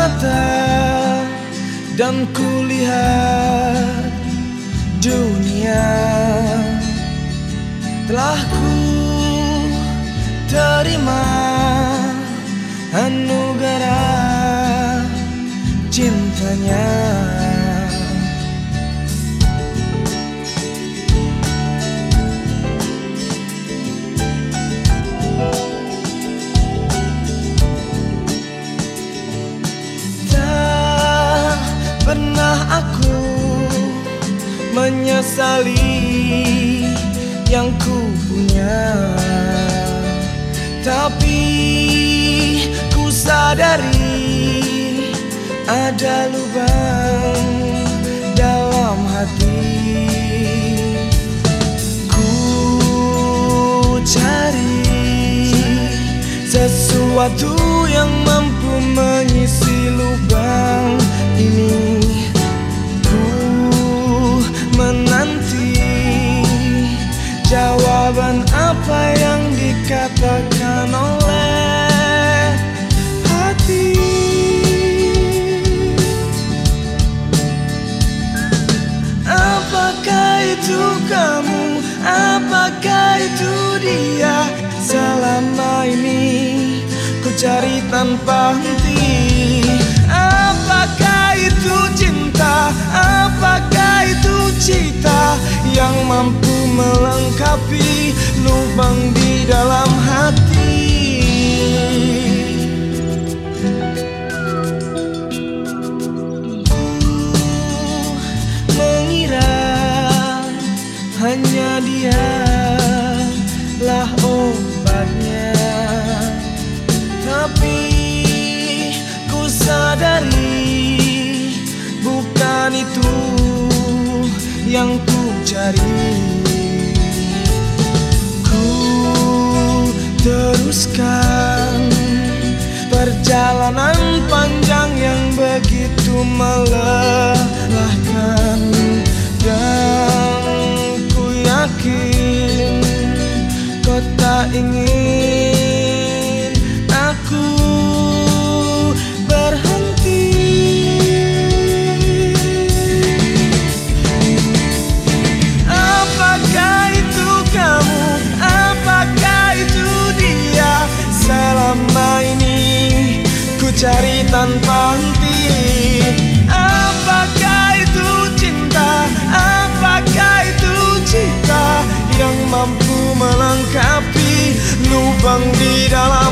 mata dan kulihat dunia telah ku terima anugerah cintanya. Menyesali yang ku punya. Tapi ku sadari ada lubang dalam hati. Ku cari sesuatu yang cari tanpa henti. Apakah itu cinta, apakah itu cita Yang mampu melengkapi lubang di dalam hati? Mengira hanya dia yang ku cari. Teruskan Perjalanan panjang yang begitu melelahkan. Dan ku yakin kau tak ingin cari tanpa henti Apakah itu cinta? Apakah itu cita Yang mampu melengkapi lubang di dalam